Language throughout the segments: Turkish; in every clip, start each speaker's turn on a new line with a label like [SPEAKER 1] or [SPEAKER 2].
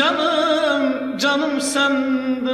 [SPEAKER 1] Canım, canım sendin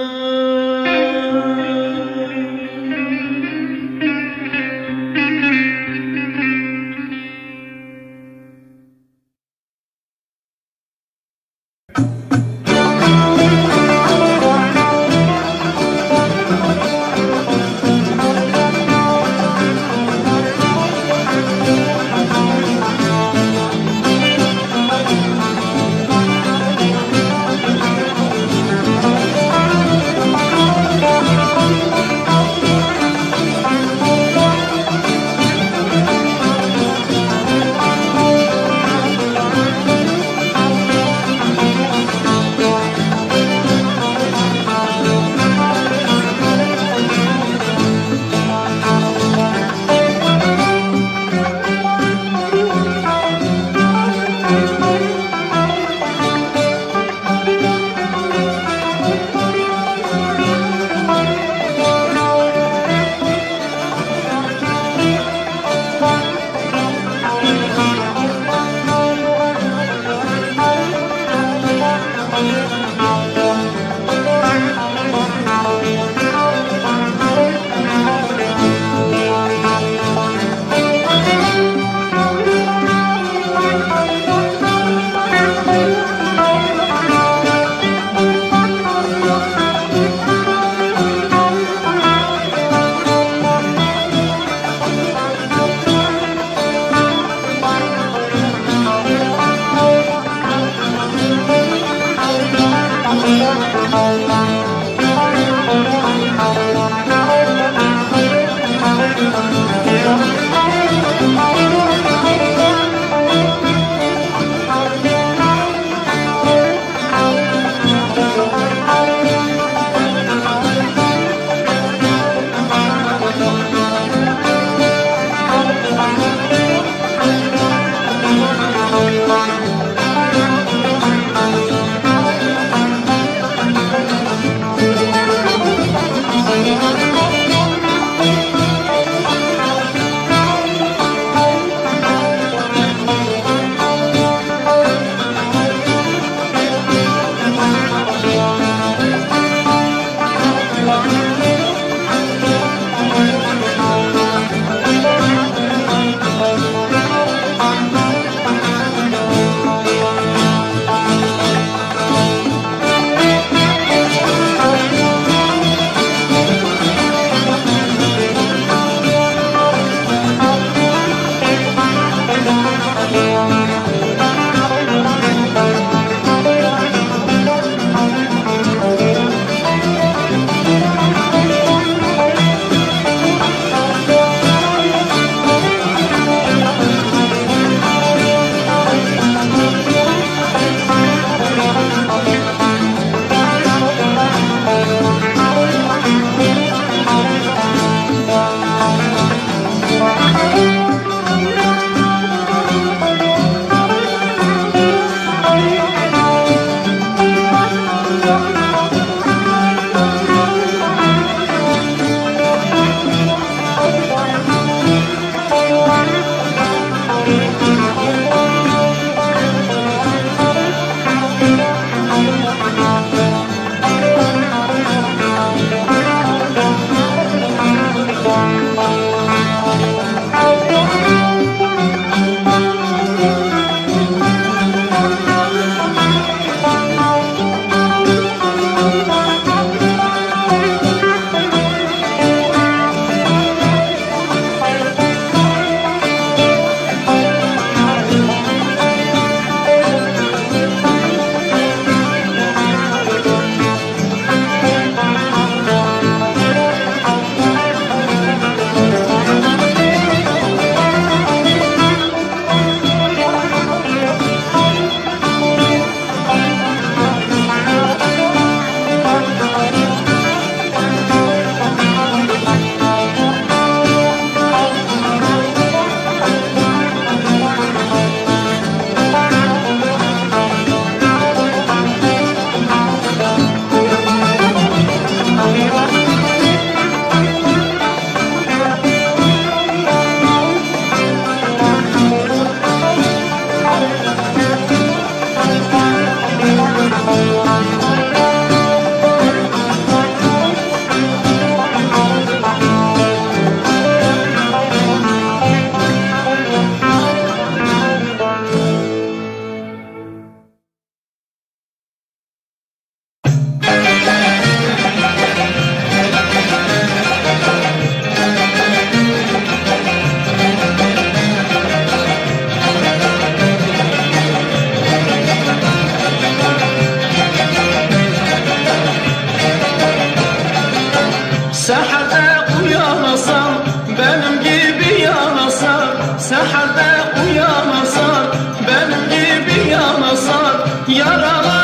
[SPEAKER 1] gibi yanasan Seherde uyanasan Benim gibi yanasan Yaralar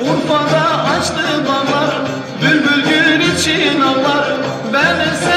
[SPEAKER 1] Urfa'da açtı ballar Bülbül gül için ağlar. Beni sen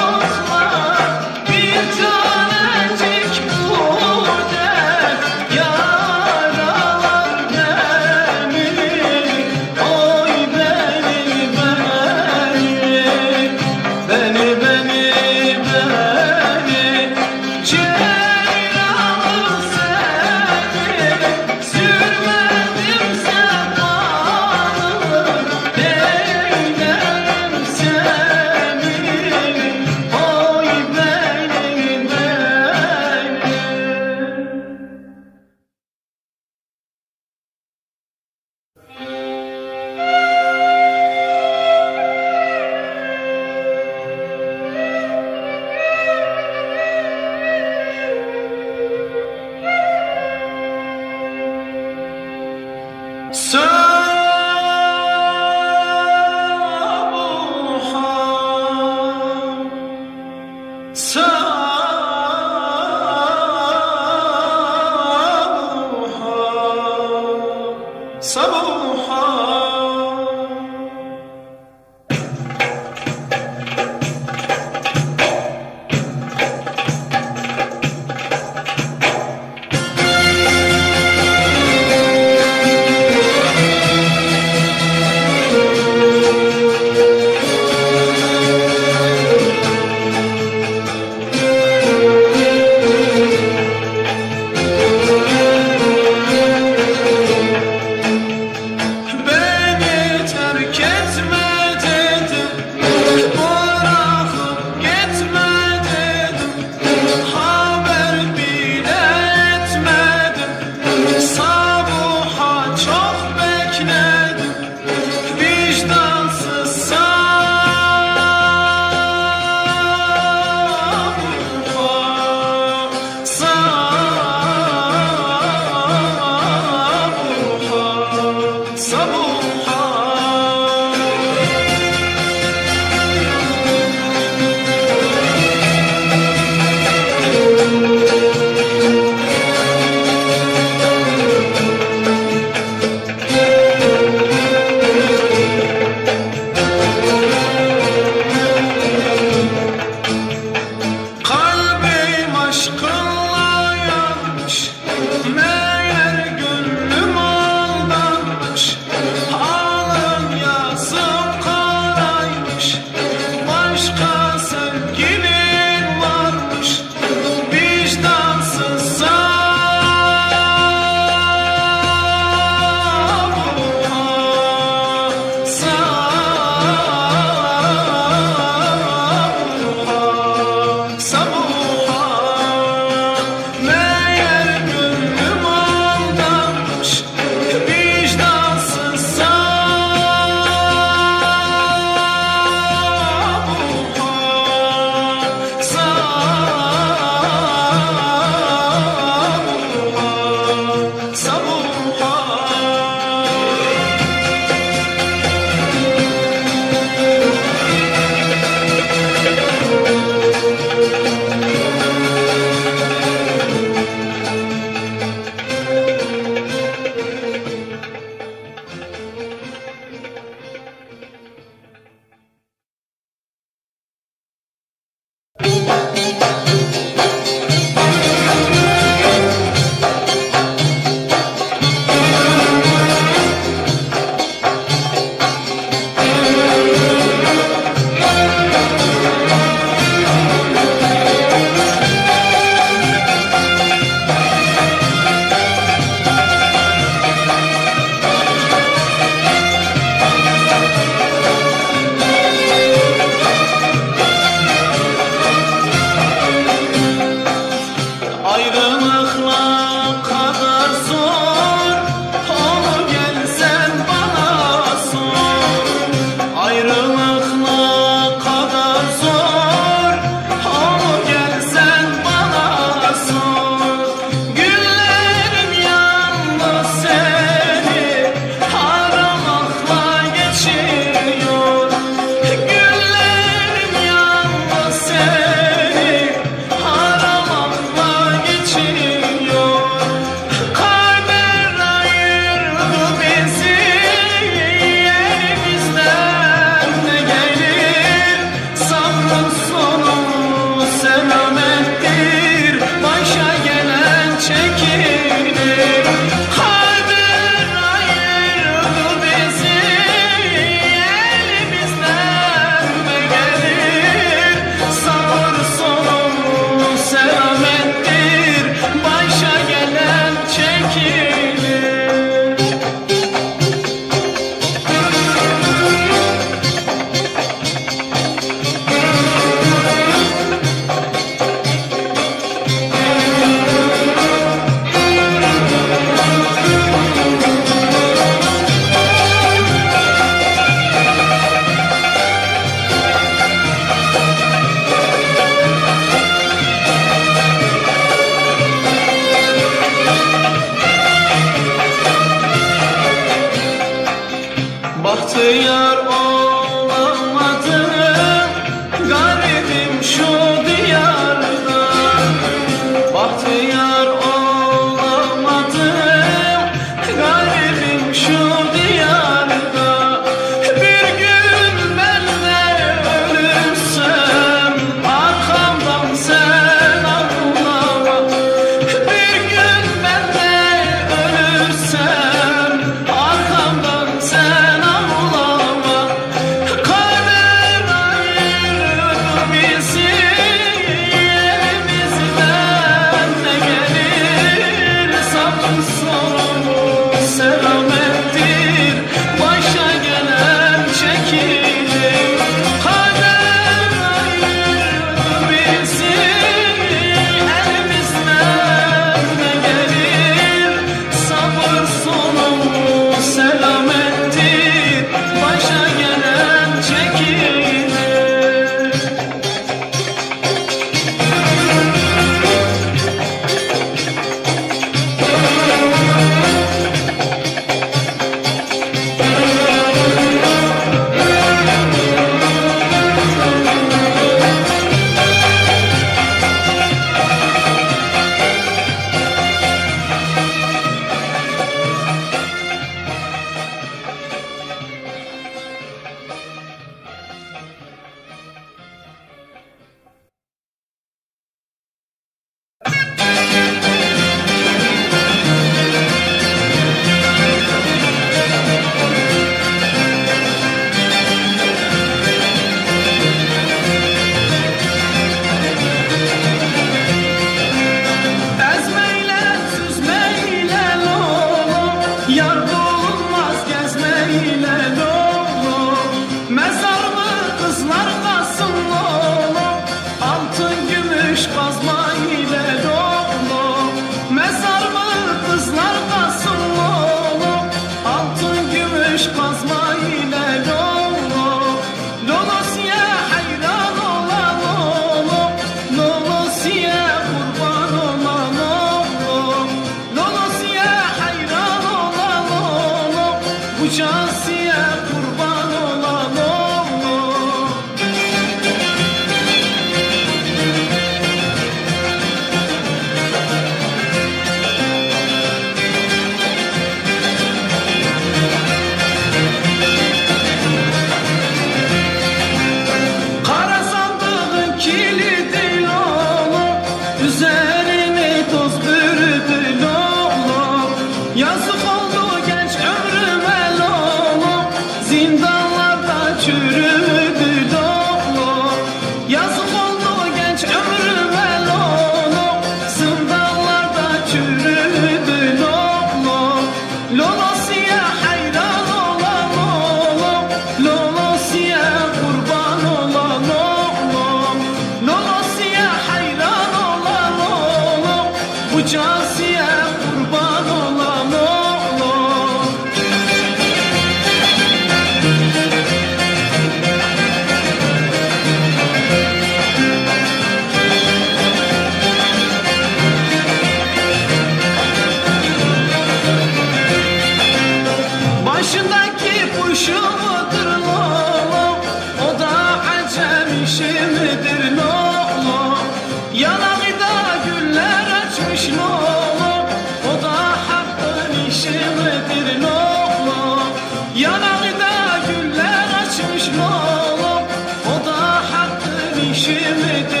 [SPEAKER 1] sevdim